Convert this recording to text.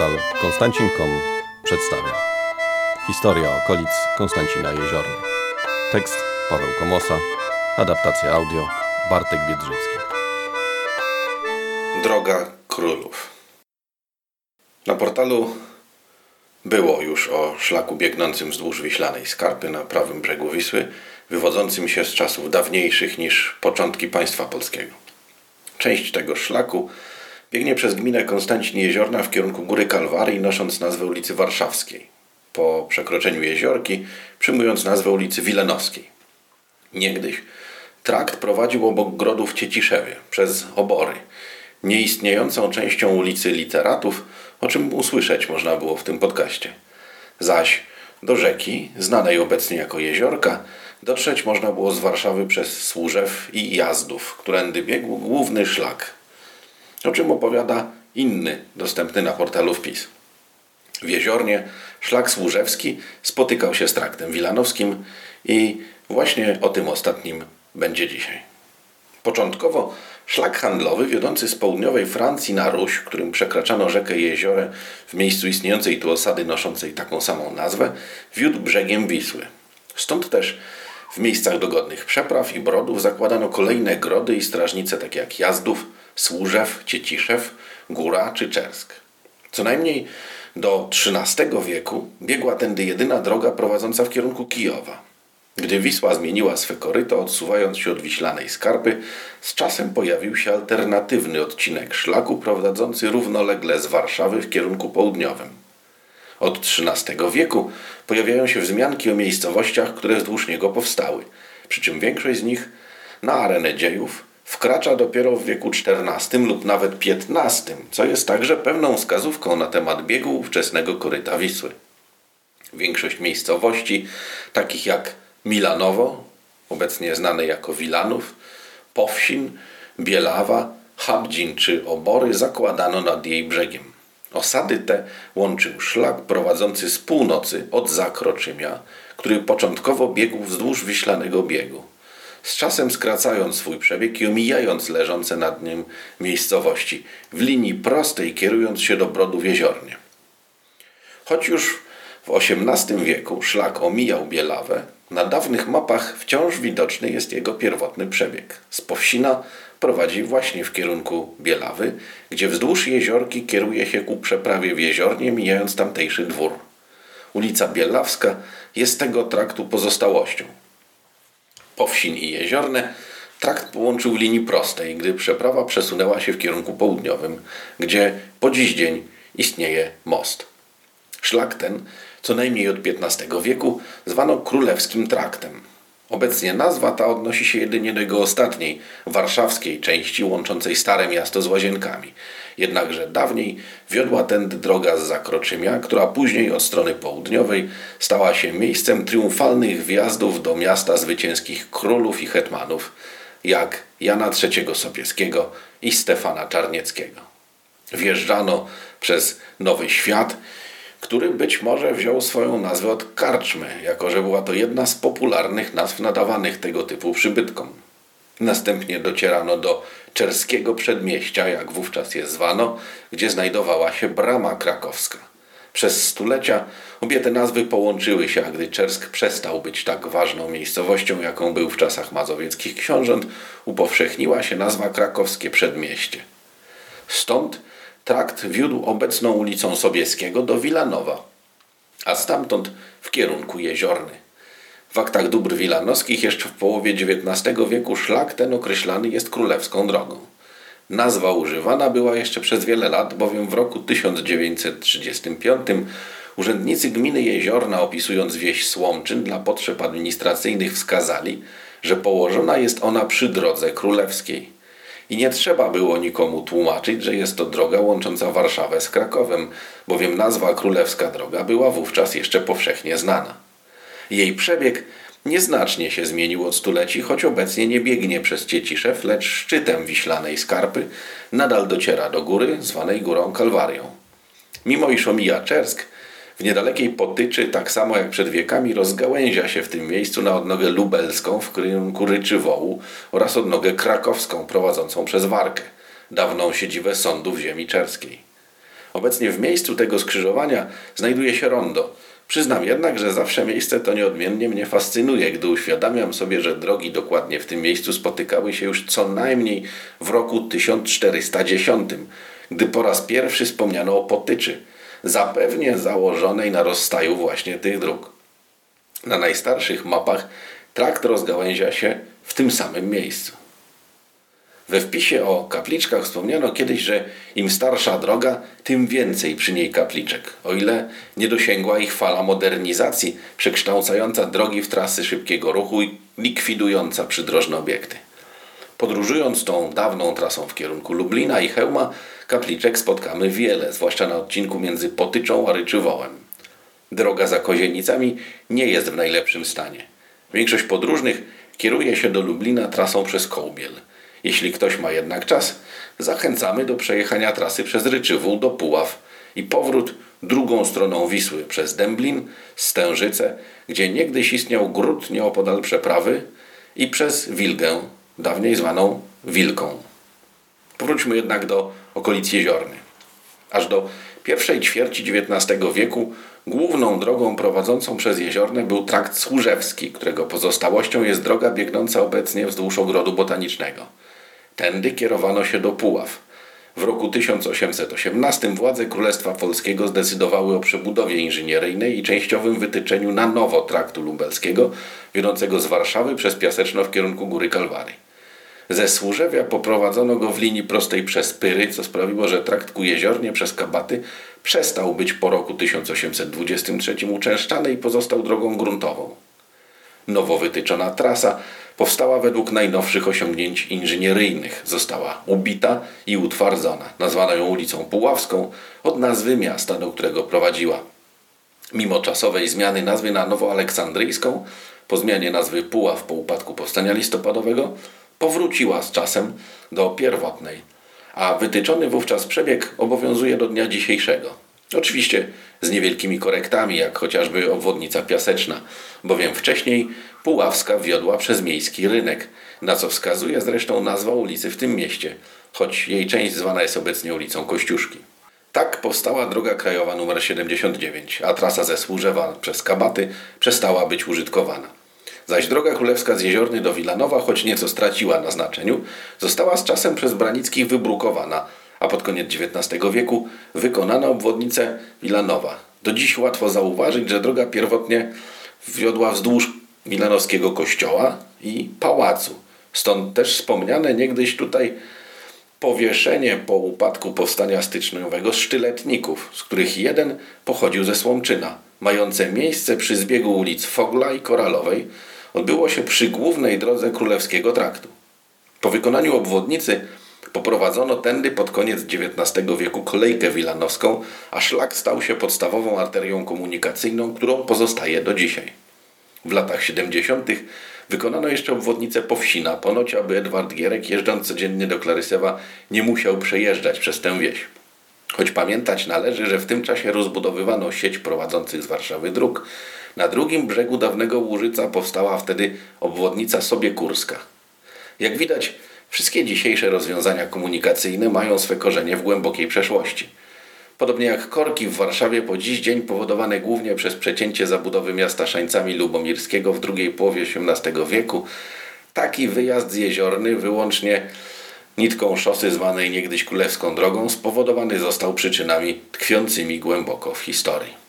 Portal Konstancin.com przedstawia Historia okolic Konstancina Jeziorny Tekst Paweł Komosa Adaptacja audio Bartek Biedrzycki Droga Królów. Na portalu było już o szlaku biegnącym wzdłuż Wiślanej Skarpy na prawym brzegu Wisły, wywodzącym się z czasów dawniejszych niż początki państwa polskiego. Część tego szlaku biegnie przez gminę Konstancin Jeziorna w kierunku Góry Kalwarii, nosząc nazwę ulicy Warszawskiej. Po przekroczeniu jeziorki przyjmując nazwę ulicy Wilenowskiej. Niegdyś trakt prowadził obok grodów w Cieciszewie, przez Obory, nieistniejącą częścią ulicy Literatów, o czym usłyszeć można było w tym podcaście. Zaś do rzeki, znanej obecnie jako Jeziorka, dotrzeć można było z Warszawy przez Służew i Jazdów, którędy biegł główny szlak, o czym opowiada inny, dostępny na portalu wpis. W Jeziornie szlak służewski spotykał się z traktem wilanowskim i właśnie o tym ostatnim będzie dzisiaj. Początkowo szlak handlowy wiodący z południowej Francji na Ruś, którym przekraczano rzekę Jeziorę w miejscu istniejącej tu osady noszącej taką samą nazwę, wiódł brzegiem Wisły. Stąd też w miejscach dogodnych przepraw i brodów zakładano kolejne grody i strażnice takie jak Jazdów, Służew, Cieciszew, Góra czy Czersk. Co najmniej do XIII wieku biegła tędy jedyna droga prowadząca w kierunku Kijowa. Gdy Wisła zmieniła swe koryto, odsuwając się od wiślanej skarpy, z czasem pojawił się alternatywny odcinek szlaku prowadzący równolegle z Warszawy w kierunku południowym. Od XIII wieku pojawiają się wzmianki o miejscowościach, które wzdłuż niego powstały, przy czym większość z nich na arenę dziejów wkracza dopiero w wieku XIV lub nawet XV, co jest także pewną wskazówką na temat biegu ówczesnego koryta Wisły. Większość miejscowości, takich jak Milanowo, obecnie znane jako Wilanów, Powsin, Bielawa, Habdzin czy Obory zakładano nad jej brzegiem. Osady te łączył szlak prowadzący z północy od Zakroczymia, który początkowo biegł wzdłuż Wiślanego biegu z czasem skracając swój przebieg i omijając leżące nad nim miejscowości, w linii prostej kierując się do Brodu Jeziornie. Choć już w XVIII wieku szlak omijał Bielawę, na dawnych mapach wciąż widoczny jest jego pierwotny przebieg. Z Powsina prowadzi właśnie w kierunku Bielawy, gdzie wzdłuż jeziorki kieruje się ku przeprawie w Jeziornie, mijając tamtejszy dwór. Ulica Bielawska jest tego traktu pozostałością. Powsin i Jeziorne trakt połączył w linii prostej, gdy przeprawa przesunęła się w kierunku południowym, gdzie po dziś dzień istnieje most. Szlak ten, co najmniej od XV wieku, zwano Królewskim Traktem. Obecnie nazwa ta odnosi się jedynie do jego ostatniej, warszawskiej części łączącej Stare Miasto z Łazienkami. Jednakże dawniej wiodła tędy droga z Zakroczymia, która później od strony południowej stała się miejscem triumfalnych wjazdów do miasta zwycięskich królów i hetmanów, jak Jana III Sobieskiego i Stefana Czarnieckiego. Wjeżdżano przez Nowy Świat który być może wziął swoją nazwę od karczmy, jako że była to jedna z popularnych nazw nadawanych tego typu przybytkom. Następnie docierano do czerskiego przedmieścia, jak wówczas je zwano, gdzie znajdowała się brama krakowska. Przez stulecia obie te nazwy połączyły się, a gdy Czersk przestał być tak ważną miejscowością, jaką był w czasach mazowieckich książąt, upowszechniła się nazwa krakowskie przedmieście. Stąd trakt wiódł obecną ulicą Sobieskiego do Wilanowa, a stamtąd w kierunku Jeziorny. W aktach dóbr wilanowskich jeszcze w połowie XIX wieku szlak ten określany jest królewską drogą. Nazwa używana była jeszcze przez wiele lat, bowiem w roku 1935 urzędnicy gminy Jeziorna opisując wieś Słomczyn dla potrzeb administracyjnych wskazali, że położona jest ona przy drodze królewskiej. I nie trzeba było nikomu tłumaczyć, że jest to droga łącząca Warszawę z Krakowem, bowiem nazwa Królewska Droga była wówczas jeszcze powszechnie znana. Jej przebieg nieznacznie się zmienił od stuleci, choć obecnie nie biegnie przez Cieciszew, lecz szczytem wiślanej skarpy nadal dociera do góry, zwanej Górą Kalwarią. Mimo iż omija Czersk, w niedalekiej Potyczy, tak samo jak przed wiekami, rozgałęzia się w tym miejscu na odnogę lubelską w kierunku Ryczywołu oraz odnogę krakowską prowadzącą przez Warkę, dawną siedzibę sądu w ziemi czerskiej. Obecnie w miejscu tego skrzyżowania znajduje się rondo. Przyznam jednak, że zawsze miejsce to nieodmiennie mnie fascynuje, gdy uświadamiam sobie, że drogi dokładnie w tym miejscu spotykały się już co najmniej w roku 1410, gdy po raz pierwszy wspomniano o potyczy, zapewnie założonej na rozstaju właśnie tych dróg. Na najstarszych mapach trakt rozgałęzia się w tym samym miejscu. We wpisie o kapliczkach wspomniano kiedyś, że im starsza droga, tym więcej przy niej kapliczek, o ile nie dosięgła ich fala modernizacji, przekształcająca drogi w trasy szybkiego ruchu i likwidująca przydrożne obiekty. Podróżując tą dawną trasą w kierunku Lublina i Chełma, kapliczek spotkamy wiele, zwłaszcza na odcinku między Potyczą a Ryczywołem. Droga za Kozienicami nie jest w najlepszym stanie. Większość podróżnych kieruje się do Lublina trasą przez Kołbiel – jeśli ktoś ma jednak czas, zachęcamy do przejechania trasy przez Ryczywół do Puław i powrót drugą stroną Wisły przez Dęblin, Stężyce, gdzie niegdyś istniał gród nieopodal przeprawy i przez Wilgę, dawniej zwaną Wilką. Powróćmy jednak do okolic Jeziorny. Aż do pierwszej ćwierci XIX wieku główną drogą prowadzącą przez Jeziorne był trakt Służewski, którego pozostałością jest droga biegnąca obecnie wzdłuż ogrodu botanicznego. Tędy kierowano się do Puław. W roku 1818 władze Królestwa Polskiego zdecydowały o przebudowie inżynieryjnej i częściowym wytyczeniu na nowo traktu lubelskiego, wiodącego z Warszawy przez Piaseczno w kierunku Góry Kalwary. Ze Służewia poprowadzono go w linii prostej przez Pyry, co sprawiło, że trakt ku jeziornie przez Kabaty przestał być po roku 1823 uczęszczany i pozostał drogą gruntową. Nowo wytyczona trasa powstała według najnowszych osiągnięć inżynieryjnych. Została ubita i utwardzona. Nazwano ją ulicą Puławską od nazwy miasta, do którego prowadziła. Mimo czasowej zmiany nazwy na Nowoaleksandryjską, po zmianie nazwy Puław po upadku powstania listopadowego, powróciła z czasem do pierwotnej, a wytyczony wówczas przebieg obowiązuje do dnia dzisiejszego. Oczywiście z niewielkimi korektami, jak chociażby obwodnica piaseczna, bowiem wcześniej Puławska wiodła przez miejski rynek, na co wskazuje zresztą nazwa ulicy w tym mieście, choć jej część zwana jest obecnie ulicą Kościuszki. Tak powstała droga krajowa nr 79, a trasa ze Służewa przez Kabaty przestała być użytkowana. Zaś droga królewska z Jeziorny do Wilanowa, choć nieco straciła na znaczeniu, została z czasem przez Branickich wybrukowana, a pod koniec XIX wieku wykonano obwodnicę Wilanowa. Do dziś łatwo zauważyć, że droga pierwotnie wiodła wzdłuż milanowskiego kościoła i pałacu. Stąd też wspomniane niegdyś tutaj powieszenie po upadku powstania styczniowego sztyletników, z których jeden pochodził ze Słomczyna. Mające miejsce przy zbiegu ulic Fogla i Koralowej, odbyło się przy głównej drodze Królewskiego Traktu. Po wykonaniu obwodnicy poprowadzono tędy pod koniec XIX wieku kolejkę wilanowską, a szlak stał się podstawową arterią komunikacyjną, którą pozostaje do dzisiaj. W latach 70. wykonano jeszcze obwodnicę Powsina, ponoć aby Edward Gierek jeżdżąc codziennie do Klarysewa nie musiał przejeżdżać przez tę wieś. Choć pamiętać należy, że w tym czasie rozbudowywano sieć prowadzących z Warszawy dróg. Na drugim brzegu dawnego Łużyca powstała wtedy obwodnica Sobiekórska. Jak widać, wszystkie dzisiejsze rozwiązania komunikacyjne mają swe korzenie w głębokiej przeszłości – Podobnie jak korki w Warszawie po dziś dzień powodowane głównie przez przecięcie zabudowy miasta szańcami lubomirskiego w drugiej połowie XVIII wieku, taki wyjazd z Jeziorny wyłącznie nitką szosy zwanej niegdyś Królewską Drogą spowodowany został przyczynami tkwiącymi głęboko w historii.